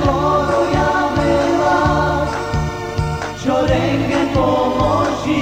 Bogu ja bym was, czorenkę pomożli.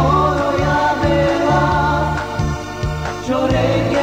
Μόρο για μελά, σωρέ και